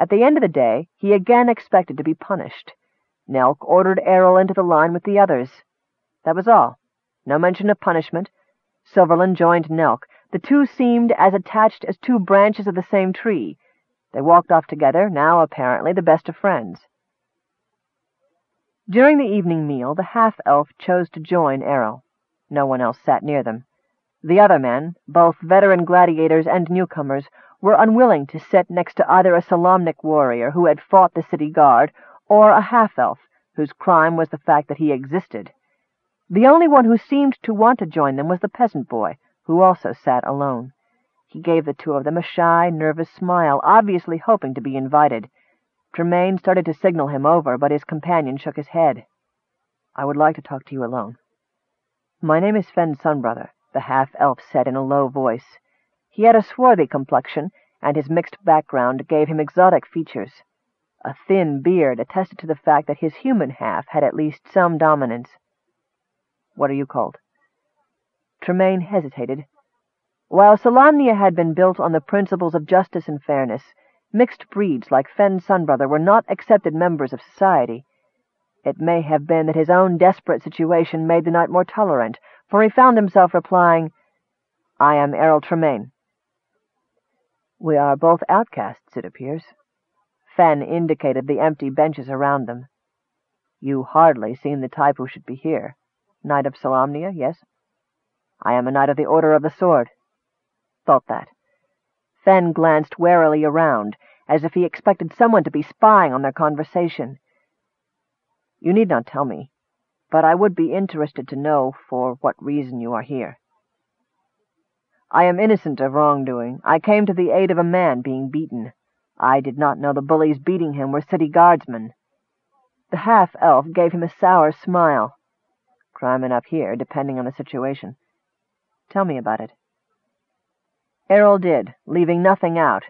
At the end of the day, he again expected to be punished. Nelk ordered Errol into the line with the others. That was all. No mention of punishment. Silverland joined Nelk. The two seemed as attached as two branches of the same tree. They walked off together, now apparently the best of friends. During the evening meal, the half-elf chose to join Errol. No one else sat near them. The other men, both veteran gladiators and newcomers, were unwilling to sit next to either a Solamnic warrior who had fought the city guard or a half-elf whose crime was the fact that he existed. The only one who seemed to want to join them was the peasant boy, who also sat alone. He gave the two of them a shy, nervous smile, obviously hoping to be invited. Tremaine started to signal him over, but his companion shook his head. "I would like to talk to you alone." "My name is Fen Sunbrother," the half-elf said in a low voice. He had a swarthy complexion, and his mixed background gave him exotic features. A thin beard attested to the fact that his human half had at least some dominance. "What are you called?" Tremaine hesitated. While Solamnia had been built on the principles of justice and fairness, mixed breeds like Fen Sunbrother were not accepted members of society. It may have been that his own desperate situation made the knight more tolerant, for he found himself replying, "I am Errol Tremaine." We are both outcasts, it appears. Fen indicated the empty benches around them. You hardly seem the type who should be here. Knight of Solamnia, yes? I am a Knight of the Order of the Sword. Thought that. Fen glanced warily around, as if he expected someone to be spying on their conversation. You need not tell me, but I would be interested to know for what reason you are here. I am innocent of wrongdoing. I came to the aid of a man being beaten. I did not know the bullies beating him were city guardsmen. The half-elf gave him a sour smile. Crime enough here, depending on the situation. Tell me about it. Errol did, leaving nothing out.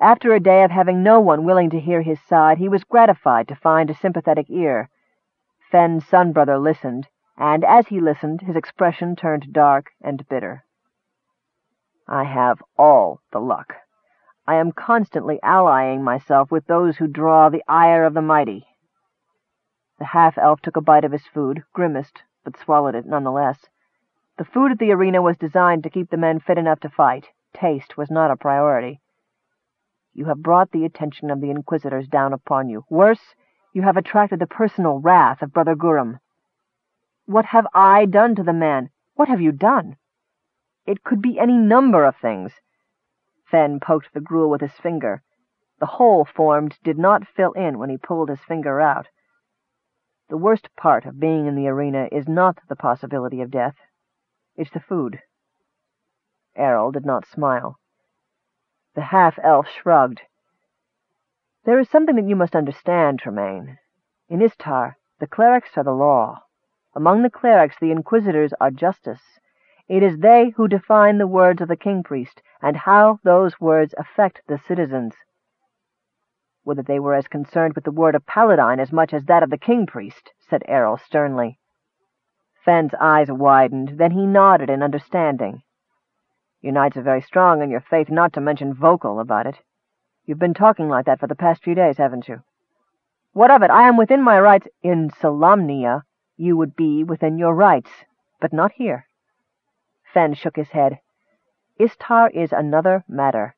After a day of having no one willing to hear his side, he was gratified to find a sympathetic ear. Fen Sunbrother listened, and as he listened, his expression turned dark and bitter. I have all the luck. I am constantly allying myself with those who draw the ire of the mighty. The half-elf took a bite of his food, grimaced, but swallowed it nonetheless. The food at the arena was designed to keep the men fit enough to fight. Taste was not a priority. You have brought the attention of the Inquisitors down upon you. Worse, you have attracted the personal wrath of Brother Guram. What have I done to the man? What have you done? It could be any number of things. Fen poked the gruel with his finger. The hole formed did not fill in when he pulled his finger out. The worst part of being in the arena is not the possibility of death. It's the food. Errol did not smile. The half-elf shrugged. There is something that you must understand, Tremaine. In Istar, the clerics are the law. Among the clerics, the inquisitors are justice. It is they who define the words of the king-priest, and how those words affect the citizens. Would that they were as concerned with the word of Paladine as much as that of the king-priest, said Errol sternly. Fen's eyes widened, then he nodded in understanding. Your knights are very strong in your faith, not to mention vocal about it. You've been talking like that for the past few days, haven't you? What of it? I am within my rights. In Solamnia, you would be within your rights, but not here. Fen shook his head. Istar is another matter.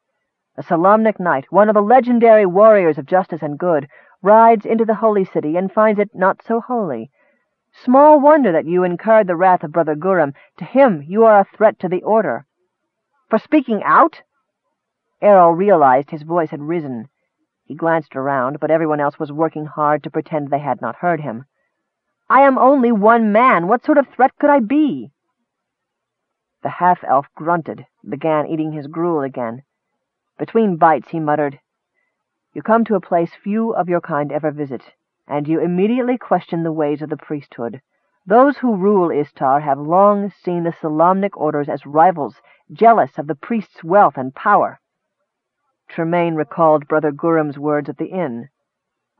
A Solamnic knight, one of the legendary warriors of justice and good, rides into the holy city and finds it not so holy. Small wonder that you incurred the wrath of Brother Guram. To him you are a threat to the order. For speaking out? Errol realized his voice had risen. He glanced around, but everyone else was working hard to pretend they had not heard him. I am only one man. What sort of threat could I be? The half-elf grunted, began eating his gruel again. Between bites he muttered, You come to a place few of your kind ever visit, and you immediately question the ways of the priesthood. Those who rule Istar have long seen the Solamnic orders as rivals, jealous of the priest's wealth and power. Tremaine recalled Brother Guram's words at the inn.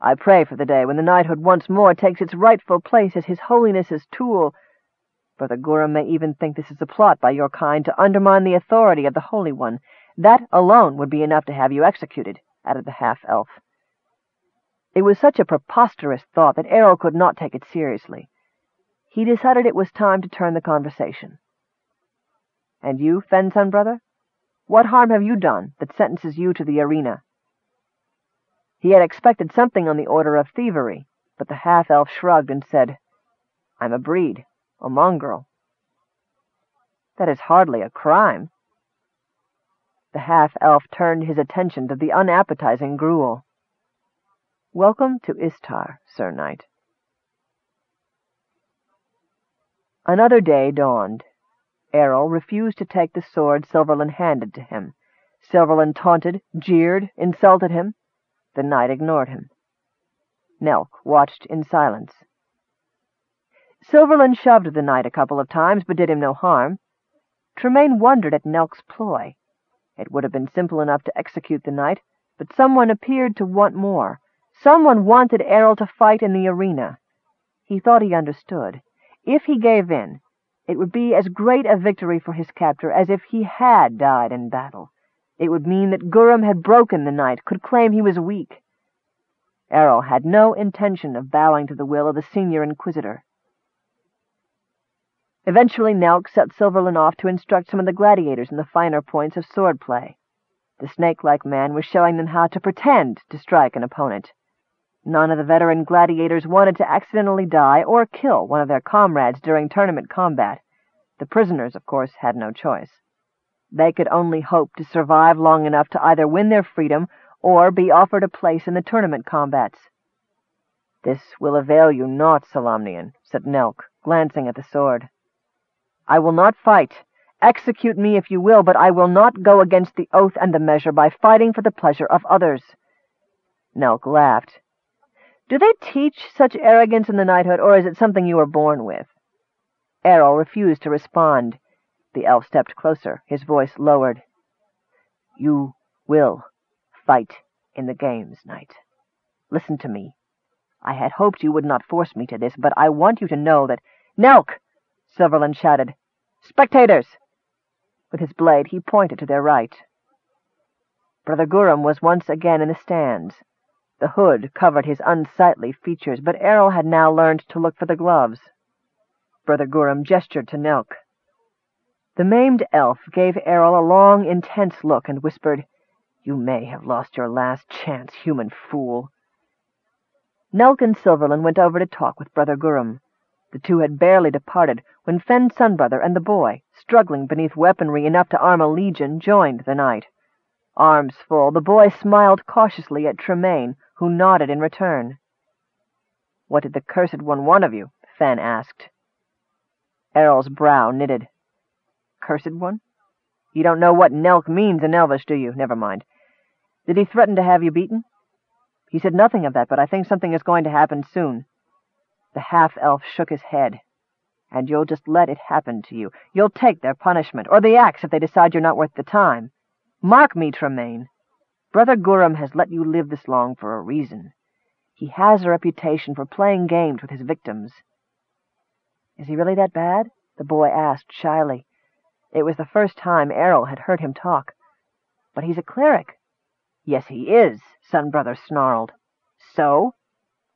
I pray for the day when the knighthood once more takes its rightful place as His Holiness's tool, Brother Guram may even think this is a plot by your kind to undermine the authority of the Holy One. That alone would be enough to have you executed, added the half-elf. It was such a preposterous thought that Errol could not take it seriously. He decided it was time to turn the conversation. And you, Fen Sunbrother? What harm have you done that sentences you to the arena? He had expected something on the order of thievery, but the half-elf shrugged and said, I'm a breed, a mongrel. That is hardly a crime. The half-elf turned his attention to the unappetizing gruel. Welcome to Istar, Sir Knight. Another day dawned. Errol refused to take the sword Silverland handed to him. Silverland taunted, jeered, insulted him. The knight ignored him. Nelk watched in silence. Silverland shoved the knight a couple of times, but did him no harm. Tremaine wondered at Nelk's ploy. It would have been simple enough to execute the knight, but someone appeared to want more. Someone wanted Errol to fight in the arena. He thought he understood. If he gave in, it would be as great a victory for his captor as if he had died in battle. It would mean that Gurrum had broken the knight, could claim he was weak. Errol had no intention of bowing to the will of the senior inquisitor. Eventually Nelk set Silverland off to instruct some of the gladiators in the finer points of swordplay. The snake-like man was showing them how to pretend to strike an opponent. None of the veteran gladiators wanted to accidentally die or kill one of their comrades during tournament combat. The prisoners, of course, had no choice. They could only hope to survive long enough to either win their freedom or be offered a place in the tournament combats. This will avail you not, Solamnian, said Nelk, glancing at the sword. I will not fight. Execute me if you will, but I will not go against the oath and the measure by fighting for the pleasure of others. Nelk laughed. Do they teach such arrogance in the knighthood, or is it something you were born with? Errol refused to respond. The elf stepped closer, his voice lowered. You will fight in the games, knight. Listen to me. I had hoped you would not force me to this, but I want you to know that— Nelk! Silverland shouted. Spectators! With his blade he pointed to their right. Brother Gurrum was once again in the stands. The hood covered his unsightly features, but Errol had now learned to look for the gloves. Brother Gurrum gestured to Nelk. The maimed elf gave Errol a long, intense look and whispered, You may have lost your last chance, human fool. Nelk and Silverland went over to talk with Brother Gurrum. The two had barely departed when Fen Sunbrother and the boy, struggling beneath weaponry enough to arm a legion, joined the knight. Arms full, the boy smiled cautiously at Tremaine, who nodded in return. What did the cursed one want of you? Fen asked. Errol's brow knitted. Cursed one? You don't know what Nelk means in Elvish, do you? Never mind. Did he threaten to have you beaten? He said nothing of that, but I think something is going to happen soon. The half-elf shook his head. And you'll just let it happen to you. You'll take their punishment, or the axe if they decide you're not worth the time. Mark me, Tremaine. Brother Gurrum has let you live this long for a reason. He has a reputation for playing games with his victims. Is he really that bad? The boy asked shyly. It was the first time Errol had heard him talk. But he's a cleric. Yes, he is, Sunbrother snarled. So?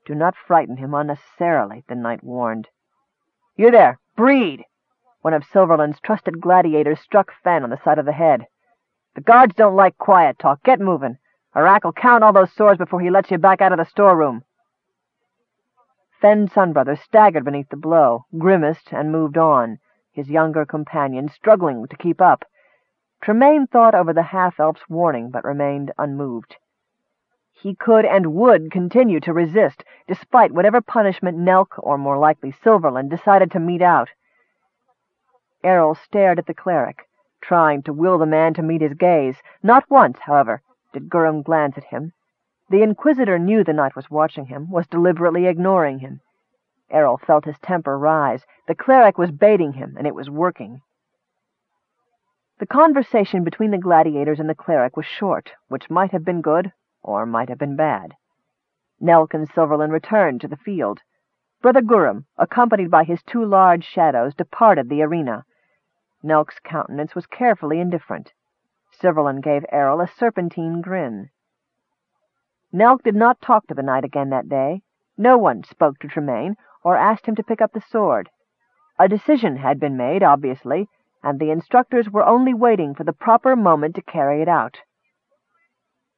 Do not frighten him unnecessarily, the knight warned. You there, breed! One of Silverland's trusted gladiators struck Fen on the side of the head. The guards don't like quiet talk. Get moving. Arak'll count all those swords before he lets you back out of the storeroom. Fen Sunbrother staggered beneath the blow, grimaced, and moved on, his younger companion struggling to keep up. Tremaine thought over the half-elf's warning, but remained unmoved. He could and would continue to resist, despite whatever punishment Nelk, or more likely Silverland, decided to mete out. Errol stared at the cleric trying to will the man to meet his gaze. Not once, however, did Gurrum glance at him. The Inquisitor knew the knight was watching him, was deliberately ignoring him. Errol felt his temper rise. The cleric was baiting him, and it was working. The conversation between the gladiators and the cleric was short, which might have been good or might have been bad. Nelk and Silverland returned to the field. Brother Gurrum, accompanied by his two large shadows, departed the arena. Nelk's countenance was carefully indifferent. Silverland gave Errol a serpentine grin. Nelk did not talk to the knight again that day. No one spoke to Tremaine or asked him to pick up the sword. A decision had been made, obviously, and the instructors were only waiting for the proper moment to carry it out.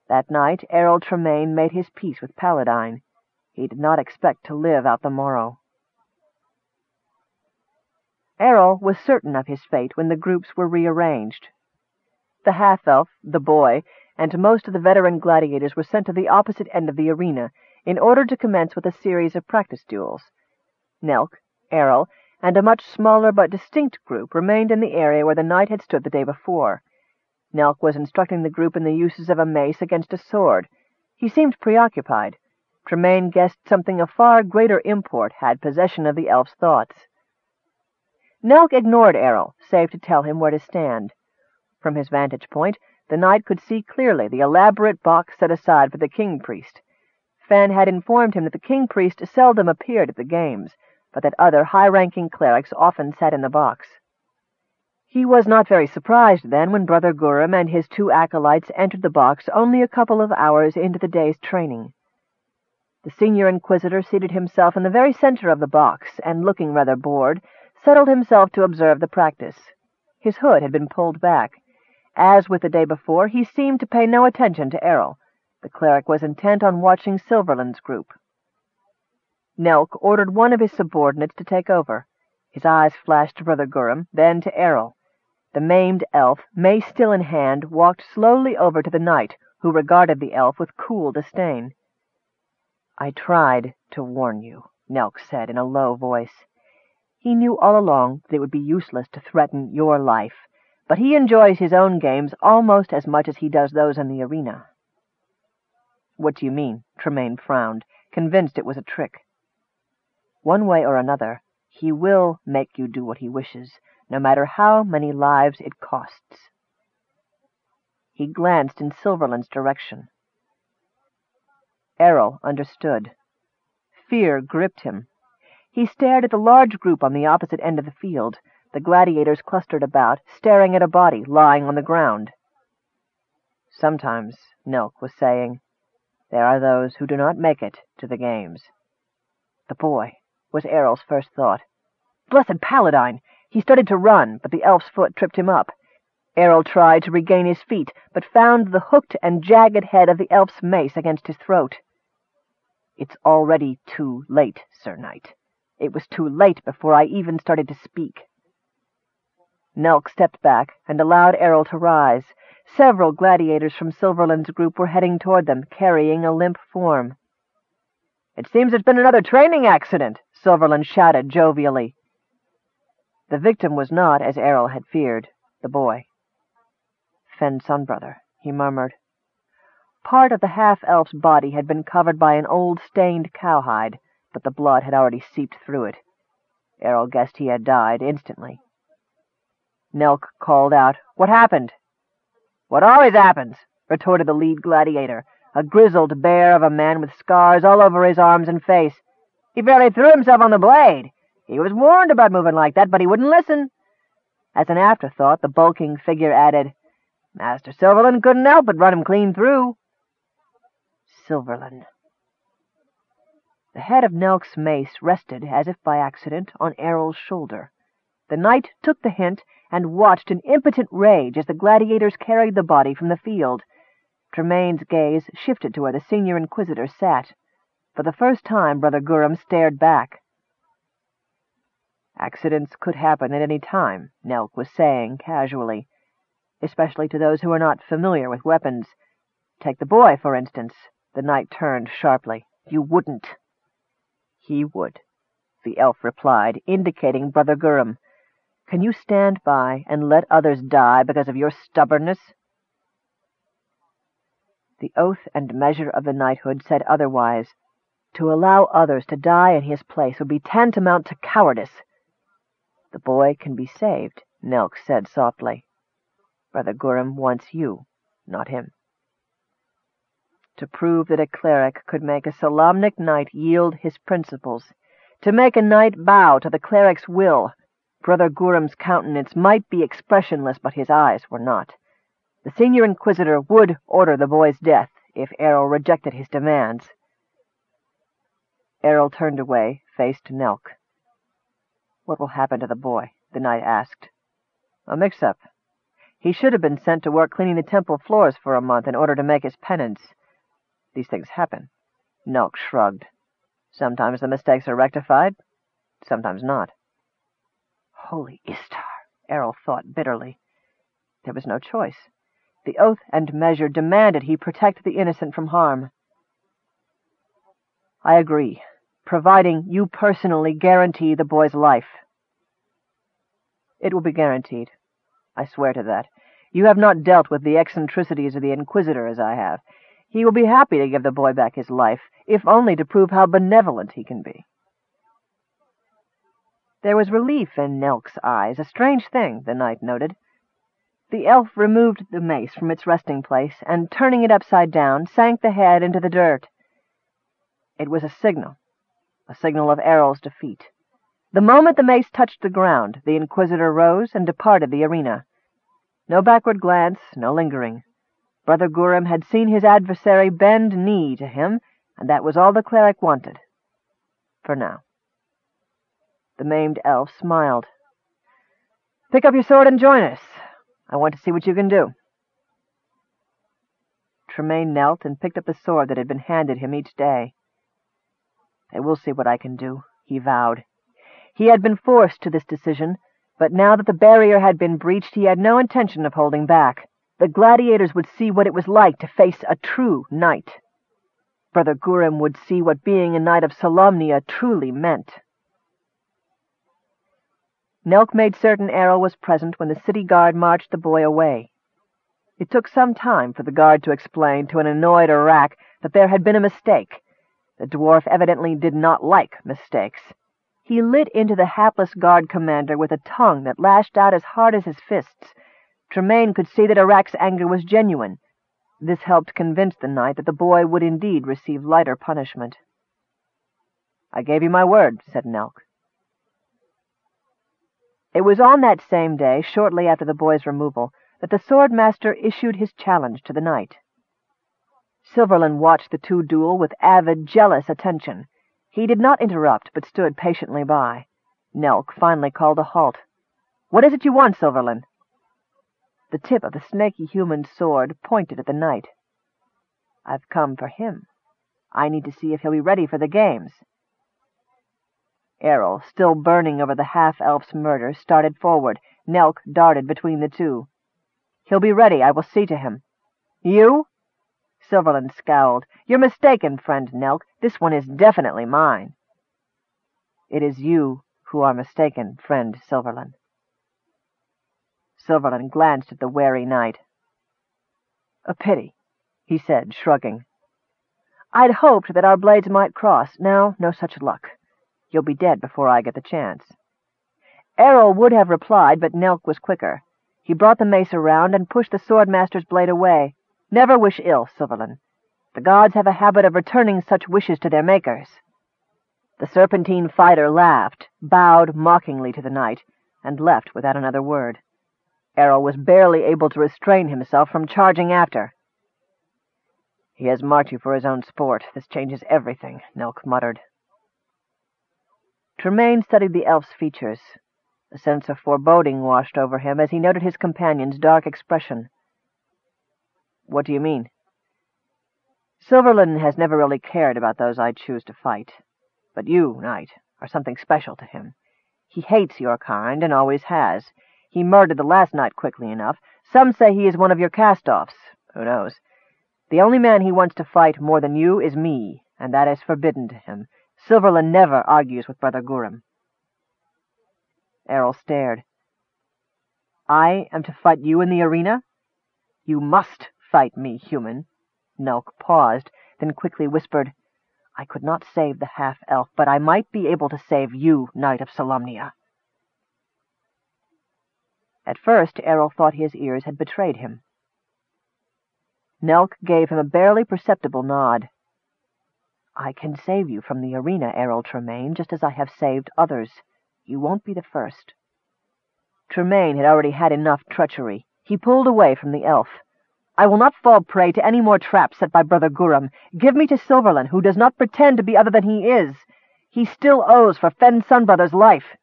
That night Errol Tremaine made his peace with Paladine. He did not expect to live out the morrow. Errol was certain of his fate when the groups were rearranged. The half-elf, the boy, and most of the veteran gladiators were sent to the opposite end of the arena in order to commence with a series of practice duels. Nelk, Errol, and a much smaller but distinct group remained in the area where the knight had stood the day before. Nelk was instructing the group in the uses of a mace against a sword. He seemed preoccupied. Tremaine guessed something of far greater import had possession of the elf's thoughts. Nelk ignored Errol, save to tell him where to stand. From his vantage point, the knight could see clearly the elaborate box set aside for the king-priest. Fen had informed him that the king-priest seldom appeared at the games, but that other high-ranking clerics often sat in the box. He was not very surprised, then, when Brother Guram and his two acolytes entered the box only a couple of hours into the day's training. The senior inquisitor seated himself in the very center of the box, and, looking rather bored, settled himself to observe the practice. His hood had been pulled back. As with the day before, he seemed to pay no attention to Errol. The cleric was intent on watching Silverland's group. Nelk ordered one of his subordinates to take over. His eyes flashed to Brother Guram, then to Errol. The maimed elf, mace still in hand, walked slowly over to the knight, who regarded the elf with cool disdain. "I tried to warn you," Nelk said in a low voice. "He knew all along that it would be useless to threaten your life, but he enjoys his own games almost as much as he does those in the arena." "What do you mean?" Tremaine frowned, convinced it was a trick. One way or another, he will make you do what he wishes, no matter how many lives it costs. He glanced in Silverland's direction. Errol understood. Fear gripped him. He stared at the large group on the opposite end of the field, the gladiators clustered about, staring at a body lying on the ground. Sometimes, Nelk was saying, there are those who do not make it to the games. The boy was Errol's first thought. Blessed Paladine! He started to run, but the elf's foot tripped him up. Errol tried to regain his feet, but found the hooked and jagged head of the elf's mace against his throat. It's already too late, Sir Knight. It was too late before I even started to speak. Nelk stepped back and allowed Errol to rise. Several gladiators from Silverland's group were heading toward them, carrying a limp form. It seems there's been another training accident, Silverland shouted jovially. The victim was not, as Errol had feared, the boy. Fen Sunbrother, he murmured. Part of the half-elf's body had been covered by an old stained cowhide, but the blood had already seeped through it. Errol guessed he had died instantly. Nelk called out, What happened? What always happens, retorted the lead gladiator, a grizzled bear of a man with scars all over his arms and face. He fairly threw himself on the blade. He was warned about moving like that, but he wouldn't listen. As an afterthought, the bulking figure added, Master Silverland couldn't help but run him clean through. Silverland. The head of Nelk's mace rested, as if by accident, on Errol's shoulder. The knight took the hint and watched in impotent rage as the gladiators carried the body from the field. Tremaine's gaze shifted to where the senior inquisitor sat. For the first time, Brother Guram stared back. Accidents could happen at any time, Nelk was saying casually, especially to those who are not familiar with weapons. Take the boy, for instance. The knight turned sharply. You wouldn't. He would, the elf replied, indicating Brother Guram. Can you stand by and let others die because of your stubbornness? The oath and measure of the knighthood said otherwise. To allow others to die in his place would be tantamount to cowardice. The boy can be saved, Nelk said softly. Brother Guram wants you, not him. To prove that a cleric could make a Solamnic knight yield his principles, to make a knight bow to the cleric's will, Brother Guram's countenance might be expressionless, but his eyes were not. The senior inquisitor would order the boy's death, if Errol rejected his demands. Errol turned away, faced Nelk. What will happen to the boy? the knight asked. A mix-up. He should have been sent to work cleaning the temple floors for a month in order to make his penance. These things happen. Nelk shrugged. Sometimes the mistakes are rectified, sometimes not. Holy Istar, Errol thought bitterly. There was no choice. The oath and measure demanded he protect the innocent from harm. I agree, providing you personally guarantee the boy's life. It will be guaranteed. I swear to that. You have not dealt with the eccentricities of the Inquisitor as I have. He will be happy to give the boy back his life, if only to prove how benevolent he can be. There was relief in Nelk's eyes, a strange thing, the knight noted. The elf removed the mace from its resting place, and, turning it upside down, sank the head into the dirt. It was a signal, a signal of Errol's defeat. The moment the mace touched the ground, the Inquisitor rose and departed the arena. No backward glance, no lingering. Brother Gurim had seen his adversary bend knee to him, and that was all the cleric wanted. For now. The maimed elf smiled. Pick up your sword and join us. I want to see what you can do. Tremaine knelt and picked up the sword that had been handed him each day. I will see what I can do, he vowed. He had been forced to this decision, but now that the barrier had been breached, he had no intention of holding back. The gladiators would see what it was like to face a true knight. Brother Gurim would see what being a knight of Solamnia truly meant. Nelk made certain Errol was present when the city guard marched the boy away. It took some time for the guard to explain to an annoyed Arak that there had been a mistake. The dwarf evidently did not like mistakes. He lit into the hapless guard commander with a tongue that lashed out as hard as his fists. Tremaine could see that Arak's anger was genuine. This helped convince the knight that the boy would indeed receive lighter punishment. I gave you my word, said Nelk. It was on that same day, shortly after the boy's removal, that the swordmaster issued his challenge to the knight. Silverland watched the two duel with avid, jealous attention. He did not interrupt, but stood patiently by. Nelk finally called a halt. "What is it you want, Silverland?" The tip of the snaky human sword pointed at the knight. "I've come for him. I need to see if he'll be ready for the games. Errol, still burning over the half-elf's murder, started forward. Nelk darted between the two. He'll be ready. I will see to him. You? Silverland scowled. You're mistaken, friend Nelk. This one is definitely mine. It is you who are mistaken, friend Silverland. Silverland glanced at the wary knight. A pity, he said, shrugging. I'd hoped that our blades might cross. Now, no such luck. You'll be dead before I get the chance. Errol would have replied, but Nelk was quicker. He brought the mace around and pushed the swordmaster's blade away. Never wish ill, Silverland. The gods have a habit of returning such wishes to their makers. The serpentine fighter laughed, bowed mockingly to the knight, and left without another word. Errol was barely able to restrain himself from charging after. He has marked you for his own sport. This changes everything, Nelk muttered. Tremaine studied the elf's features. A sense of foreboding washed over him as he noted his companion's dark expression. What do you mean? Silverland has never really cared about those I choose to fight. But you, knight, are something special to him. He hates your kind, and always has. He murdered the last knight quickly enough. Some say he is one of your cast-offs. Who knows? The only man he wants to fight more than you is me, and that is forbidden to him. Silverland never argues with Brother Gurim. Errol stared. I am to fight you in the arena? You must fight me, human. Nelk paused, then quickly whispered, I could not save the half-elf, but I might be able to save you, Knight of Solamnia. At first, Errol thought his ears had betrayed him. Nelk gave him a barely perceptible nod. I can save you from the arena, Errol Tremaine, just as I have saved others. You won't be the first. Tremaine had already had enough treachery. He pulled away from the elf. I will not fall prey to any more traps set by Brother Guram. Give me to Silverland, who does not pretend to be other than he is. He still owes for Fen Sunbrother's life.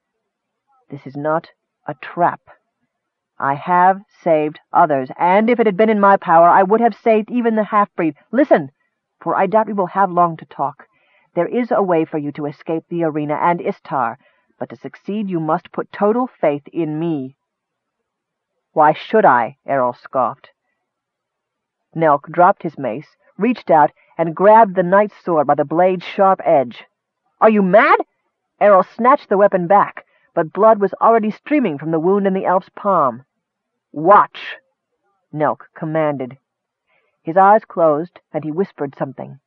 This is not a trap. I have saved others, and if it had been in my power, I would have saved even the half-breed. Listen, for I doubt we will have long to talk. There is a way for you to escape the arena and Istar, but to succeed you must put total faith in me. Why should I? Errol scoffed. Nelk dropped his mace, reached out, and grabbed the knight's sword by the blade's sharp edge. Are you mad? Errol snatched the weapon back, but blood was already streaming from the wound in the elf's palm. Watch, Nelk commanded. His eyes closed, and he whispered something.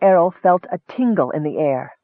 Errol felt a tingle in the air.